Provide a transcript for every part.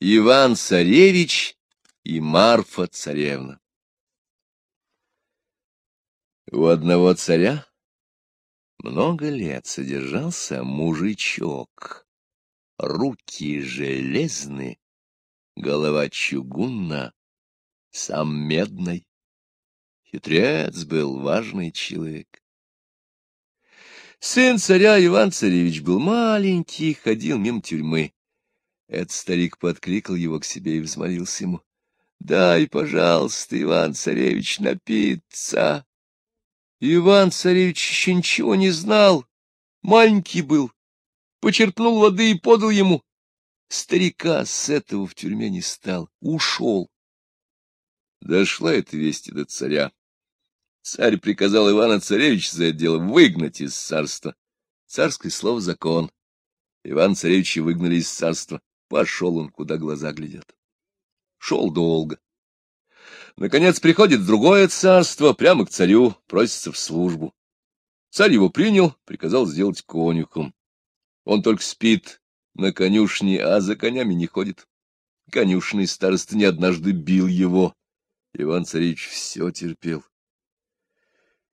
Иван-царевич и Марфа-царевна У одного царя много лет содержался мужичок. Руки железные, голова чугунна, сам медный. Хитрец был важный человек. Сын царя Иван-царевич был маленький, ходил мимо тюрьмы. Этот старик подкликал его к себе и взмолился ему. — Дай, пожалуйста, Иван-царевич, напиться. Иван-царевич еще ничего не знал, маленький был, почерпнул воды и подал ему. Старика с этого в тюрьме не стал, ушел. Дошла эта весть до царя. Царь приказал Ивана-царевича за это дело выгнать из царства. Царское слово — закон. Иван-царевича выгнали из царства. Пошел он, куда глаза глядят. Шел долго. Наконец приходит другое царство, прямо к царю, просится в службу. Царь его принял, приказал сделать конюхом. Он только спит на конюшне, а за конями не ходит. Конюшный староста не однажды бил его. Иван-царевич все терпел.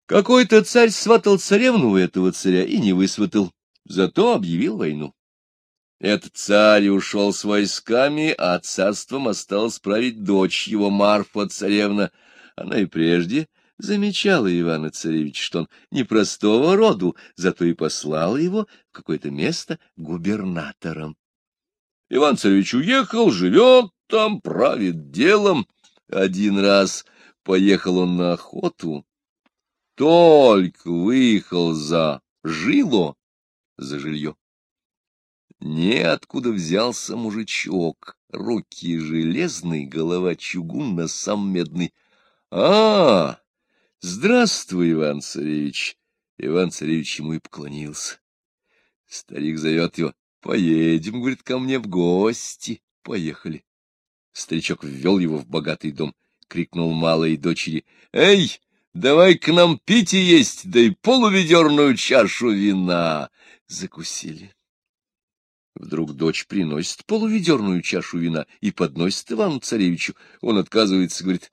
Какой-то царь сватал царевну у этого царя и не высватал, зато объявил войну. Этот царь ушел с войсками, а царством осталась править дочь его, Марфа-царевна. Она и прежде замечала Ивана Царевича, что он непростого роду, зато и послала его в какое-то место губернатором. Иван Царевич уехал, живет там, правит делом. Один раз поехал он на охоту, только выехал за жило, за жилье. Неоткуда взялся мужичок, руки железные, голова чугунна, сам медный. А, здравствуй, Иван-царевич! Иван-царевич ему и поклонился. Старик зовет его. Поедем, говорит, ко мне в гости. Поехали. Старичок ввел его в богатый дом, крикнул малой дочери. Эй, давай к нам пить и есть, дай полуведерную чашу вина. Закусили. Вдруг дочь приносит полуведерную чашу вина и подносит Ивану-царевичу. Он отказывается, говорит,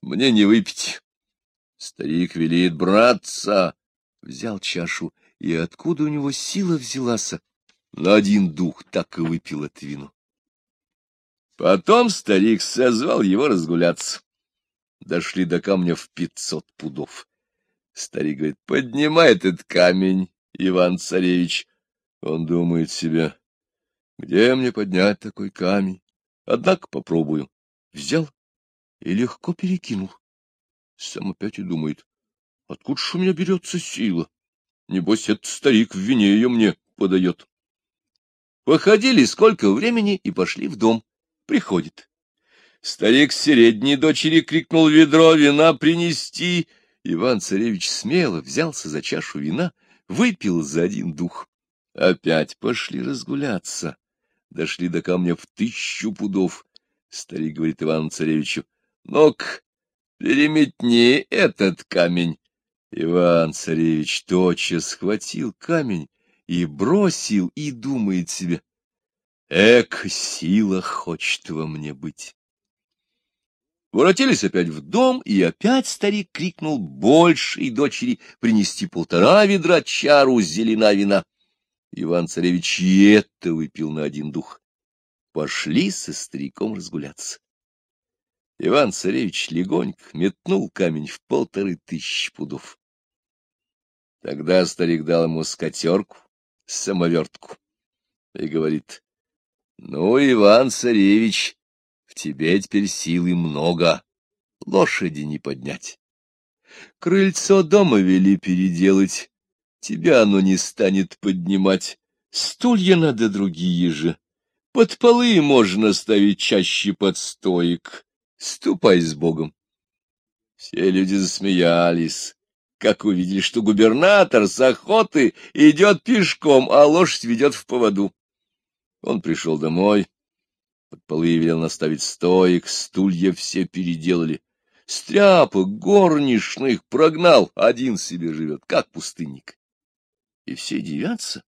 мне не выпить. Старик велит, братца, взял чашу, и откуда у него сила взялась? На один дух так и выпил от вину. Потом старик созвал его разгуляться. Дошли до камня в пятьсот пудов. Старик говорит, поднимай этот камень, Иван-царевич. Он думает себе, где мне поднять такой камень? Однако попробую. Взял и легко перекинул. Сам опять и думает, откуда ж у меня берется сила? Небось, этот старик в вине ее мне подает. Походили сколько времени и пошли в дом. Приходит. Старик с дочери крикнул ведро вина принести. Иван-царевич смело взялся за чашу вина, выпил за один дух. Опять пошли разгуляться дошли до камня в тысячу пудов. Старик говорит Ивану-царевичу, ну-ка, переметни этот камень. Иван-царевич тотчас схватил камень и бросил, и думает себе, эк, сила хочет во мне быть. Воротились опять в дом, и опять старик крикнул большей дочери принести полтора ведра чару зелена вина. Иван-царевич и это выпил на один дух. Пошли со стариком разгуляться. Иван-царевич легонько метнул камень в полторы тысячи пудов. Тогда старик дал ему скатерку, самовертку, и говорит, — Ну, Иван-царевич, в тебе теперь силы много, лошади не поднять. Крыльцо дома вели переделать, тебя оно не станет поднимать. Стулья надо другие же. Под полы можно ставить чаще под стоек. Ступай с Богом. Все люди засмеялись, как увидели, что губернатор с охоты идет пешком, а лошадь ведет в поводу. Он пришел домой, под полы велел наставить стоек, стулья все переделали. Стряпок горничных прогнал, один себе живет, как пустынник и все дивятся.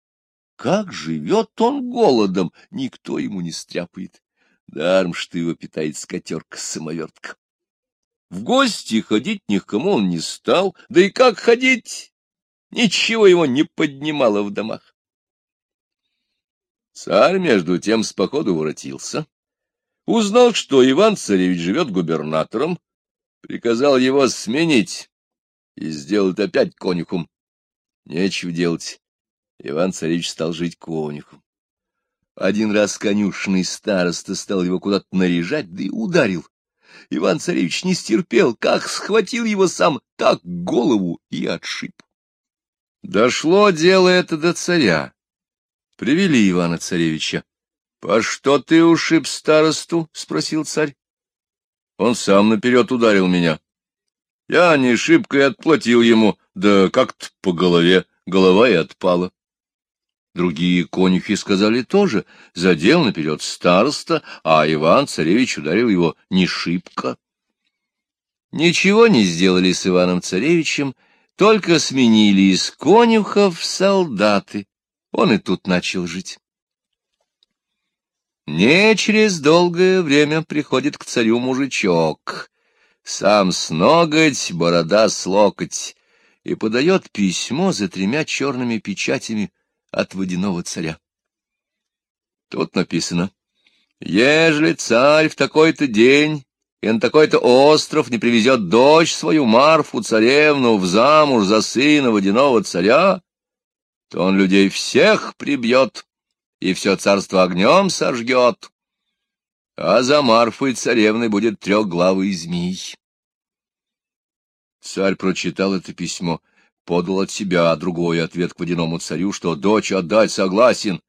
Как живет он голодом, никто ему не стряпает. Даром, что его питает скатерка-самовертка. В гости ходить ни к кому он не стал, да и как ходить, ничего его не поднимало в домах. Царь, между тем, с походу воротился, узнал, что Иван-царевич живет губернатором, приказал его сменить и сделать опять конюхом. Нечего делать, Иван-царевич стал жить конюхом. Один раз конюшный староста стал его куда-то наряжать, да и ударил. Иван-царевич не стерпел, как схватил его сам, так голову и отшиб. Дошло дело это до царя. Привели Ивана-царевича. — По что ты ушиб старосту? — спросил царь. Он сам наперед ударил меня. Я не шибко и отплатил ему, да как-то по голове, голова и отпала. Другие конюхи сказали тоже, задел наперед староста, а Иван-царевич ударил его не шибко. Ничего не сделали с Иваном-царевичем, только сменили из конюхов солдаты. Он и тут начал жить. Не через долгое время приходит к царю мужичок, сам с ноготь, борода с локоть, и подает письмо за тремя черными печатями от водяного царя. Тут написано, «Ежели царь в такой-то день и на такой-то остров не привезет дочь свою Марфу царевну в замуж за сына водяного царя, то он людей всех прибьет и все царство огнем сожгет, а за Марфой царевной будет трехглавый змей. Царь прочитал это письмо, подал от себя другой ответ к водяному царю, что дочь отдать согласен.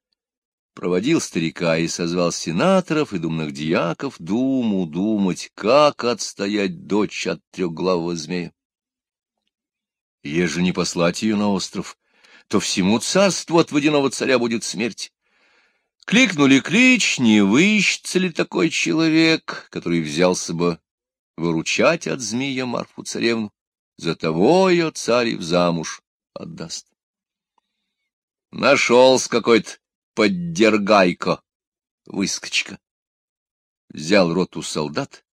Проводил старика и созвал сенаторов и думных дьяков думу думать, как отстоять дочь от трехглавого змея. Еже не послать ее на остров, то всему царству от водяного царя будет смерть. Кликнули клич, не выищется ли такой человек, который взялся бы выручать от змея Марфу царевну, за того ее царь в замуж отдаст. Нашелся какой-то поддергайко, выскочка. Взял роту солдат,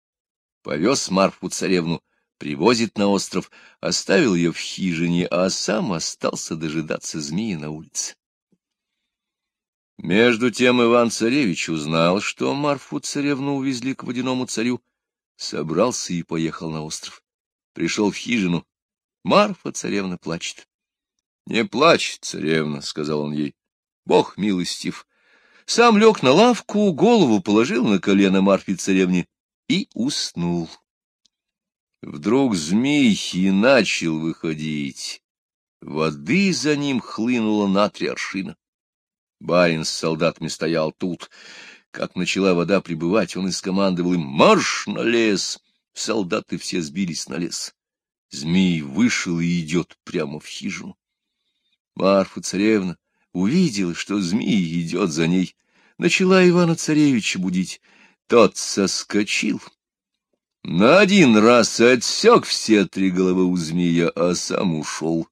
повез Марфу царевну привозит на остров, оставил ее в хижине, а сам остался дожидаться змеи на улице. Между тем Иван-царевич узнал, что Марфу-царевну увезли к водяному царю, собрался и поехал на остров. Пришел в хижину. Марфа-царевна плачет. — Не плачь, царевна, — сказал он ей, — Бог милостив. Сам лег на лавку, голову положил на колено Марфе-царевне и уснул. Вдруг змей начал выходить. Воды за ним хлынуло на три аршина. Барин с солдатами стоял тут. Как начала вода прибывать, он и скомандовал им «Марш на лес!» Солдаты все сбились на лес. Змей вышел и идет прямо в хижину. Марфа-царевна увидела, что змей идет за ней. Начала Ивана-царевича будить. Тот соскочил на один раз отсек все три головы у змея, а сам ушел.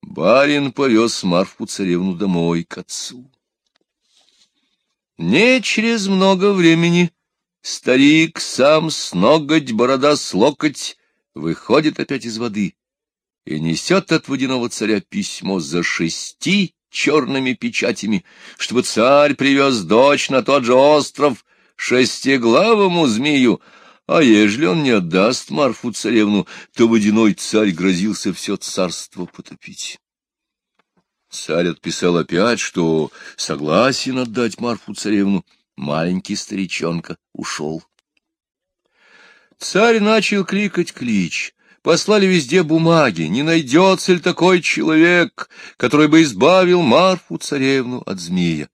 Барин повез Марфу-царевну домой к отцу. Не через много времени старик сам с ноготь, борода с локоть выходит опять из воды и несет от водяного царя письмо за шести черными печатями, чтобы царь привез дочь на тот же остров шестиглавому змею, а ежели он не отдаст Марфу-царевну, то водяной царь грозился все царство потопить. Царь отписал опять, что согласен отдать Марфу-царевну. Маленький старичонка ушел. Царь начал кликать клич. Послали везде бумаги, не найдется ли такой человек, который бы избавил Марфу-царевну от змея.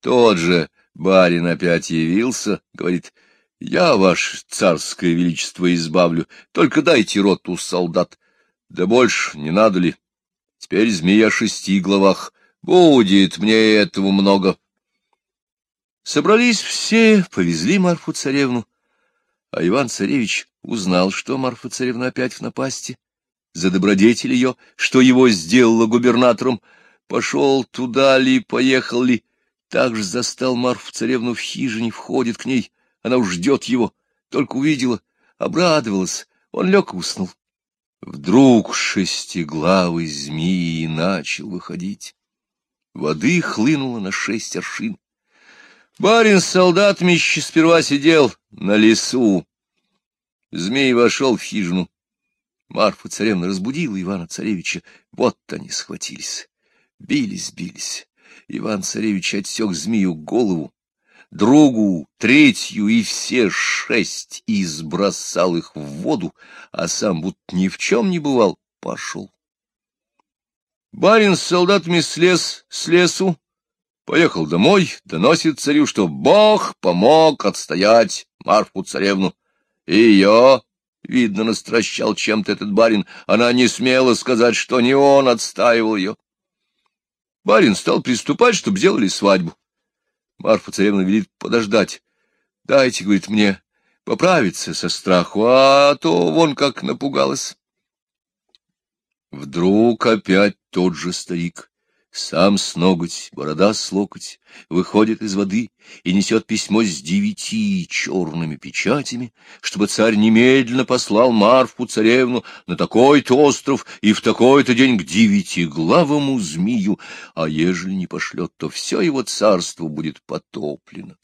Тот же барин опять явился, говорит, я, ваше царское величество, избавлю, только дайте роту солдат. Да больше не надо ли? Теперь змея шести главах. Будет мне этого много. Собрались все, повезли Марфу-царевну. А Иван-царевич узнал, что Марфа-царевна опять в напасти. За добродетель ее, что его сделала губернатором, пошел туда ли, поехал ли, также застал Марфу-царевну в хижине, входит к ней — она уж ждет его, только увидела, обрадовалась, он лег и уснул. Вдруг шестиглавый змеи начал выходить. Воды хлынуло на шесть аршин. Барин с солдатами сперва сидел на лесу. Змей вошел в хижину. Марфа царевна разбудила Ивана Царевича. Вот они схватились. Бились, бились. Иван-царевич отсек змею голову, другу, третью и все шесть, и их в воду, а сам, будто ни в чем не бывал, пошел. Барин с солдатами слез с лесу, поехал домой, доносит царю, что Бог помог отстоять Марфу-царевну. И ее, видно, настращал чем-то этот барин, она не смела сказать, что не он отстаивал ее. Барин стал приступать, чтобы сделали свадьбу. Марфа царевна велит подождать. Дайте, говорит, мне поправиться со страху, а то вон как напугалась. Вдруг опять тот же старик сам с ноготь, борода с локоть, выходит из воды и несет письмо с девяти черными печатями, чтобы царь немедленно послал Марфу царевну на такой-то остров и в такой-то день к девятиглавому змею, а ежели не пошлет, то все его царство будет потоплено.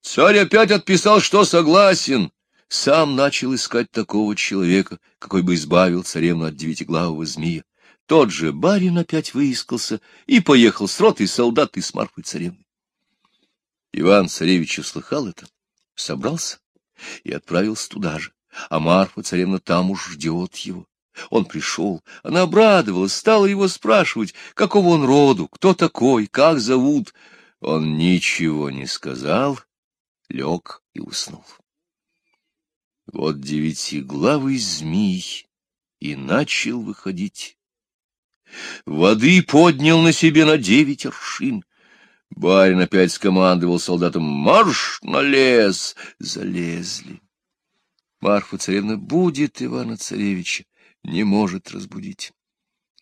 Царь опять отписал, что согласен, сам начал искать такого человека, какой бы избавил царевну от девятиглавого змея. Тот же барин опять выискался и поехал с ротой солдат и с Марфой царевной. Иван-царевич услыхал это, собрался и отправился туда же, а Марфа царевна там уж ждет его. Он пришел, она обрадовалась, стала его спрашивать, какого он роду, кто такой, как зовут. Он ничего не сказал, лег и уснул. Вот девятиглавый змей и начал выходить Воды поднял на себе на девять аршин. Барин опять скомандовал солдатам «Марш на лес!» Залезли. Марфа царевна будет Ивана царевича, не может разбудить.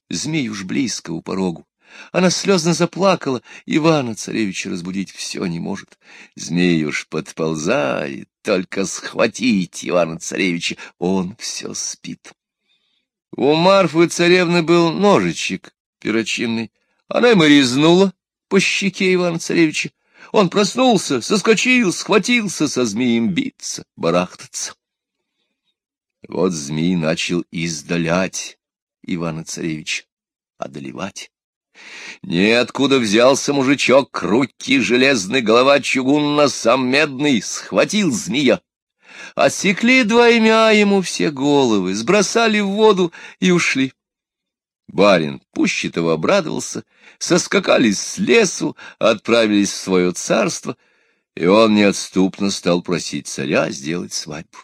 Змей уж близко у порогу. Она слезно заплакала, Ивана царевича разбудить все не может. Змей уж подползает, только схватить Ивана царевича, он все спит. У Марфы царевны был ножичек перочинный. Она ему резнула по щеке Ивана Царевича. Он проснулся, соскочил, схватился со змеем биться, барахтаться. Вот змей начал издалять Ивана Царевича, одолевать. Неоткуда взялся мужичок, руки железный, голова чугунна, сам медный, схватил змея, Осекли двоймя ему все головы, сбросали в воду и ушли. Барин Пущитова обрадовался, соскакали с лесу, отправились в свое царство, и он неотступно стал просить царя сделать свадьбу.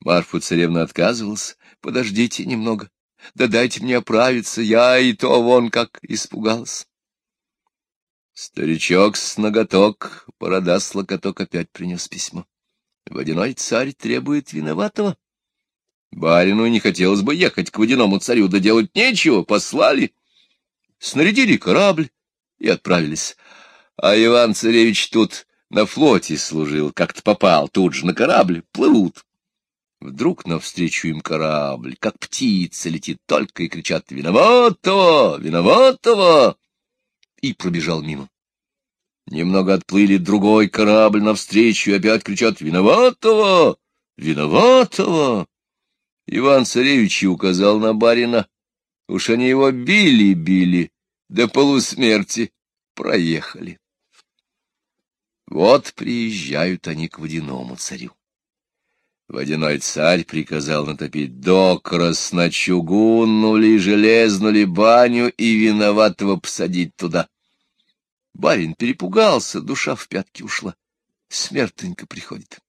Марфа царевна отказывалась, подождите немного, да дайте мне оправиться, я и то вон как испугалась. Старичок с ноготок, бородас локоток опять принес письмо. Водяной царь требует виноватого. Барину не хотелось бы ехать к водяному царю, да делать нечего, послали. Снарядили корабль и отправились. А Иван-царевич тут на флоте служил, как-то попал тут же на корабль, плывут. Вдруг навстречу им корабль, как птица, летит только и кричат «Виноватого! Виноватого!» и пробежал мимо. Немного отплыли другой корабль навстречу и опять кричат «Виноватого! Виноватого!» Иван-царевич указал на барина. Уж они его били-били, до полусмерти проехали. Вот приезжают они к водяному царю. Водяной царь приказал натопить докрас на чугунну ли железную ли баню и виноватого посадить туда. Барин перепугался, душа в пятки ушла. Смертенько приходит.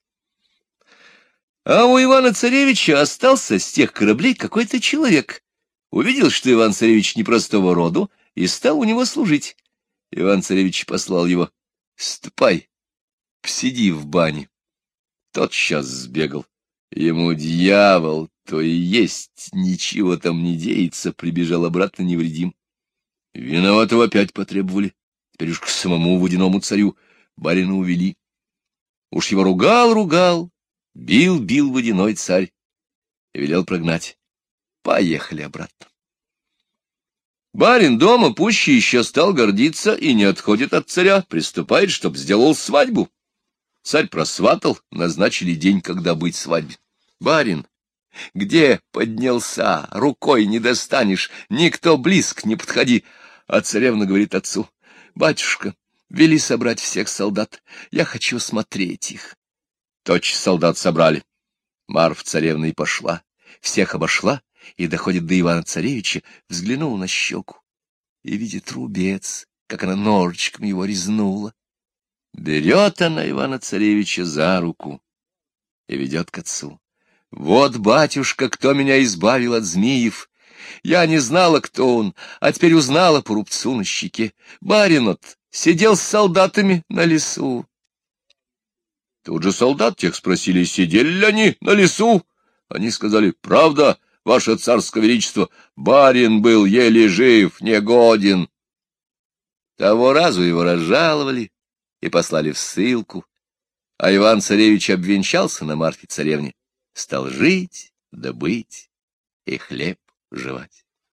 А у Ивана-царевича остался с тех кораблей какой-то человек. Увидел, что Иван-царевич непростого роду, и стал у него служить. Иван-царевич послал его. — Ступай, посиди в бане. Тот сейчас сбегал. Ему дьявол, то и есть, ничего там не деется, прибежал обратно невредим. Виноватого опять потребовали. Теперь уж к самому водяному царю барина увели. Уж его ругал, ругал, бил, бил водяной царь и велел прогнать. Поехали обратно. Барин дома пуще еще стал гордиться и не отходит от царя, приступает, чтоб сделал свадьбу. Царь просватал, назначили день, когда быть свадьбе. Барин, где поднялся, рукой не достанешь, никто близко не подходи. А царевна говорит отцу, батюшка, вели собрать всех солдат, я хочу смотреть их. Точь солдат собрали. Марф царевна и пошла, всех обошла, и доходит до Ивана-царевича, взглянул на щеку и видит рубец, как она ножичком его резнула. Берет она Ивана-царевича за руку и ведет к отцу. Вот, батюшка, кто меня избавил от змеев. Я не знала, кто он, а теперь узнала по рубцу на щеке. Барин сидел с солдатами на лесу. Тут же солдат тех спросили, сидели ли они на лесу. Они сказали, правда, ваше царское величество, барин был еле жив, негоден. Того разу его разжаловали и послали в ссылку, а Иван-царевич обвенчался на Марфе-царевне, стал жить, добыть и хлеб жевать.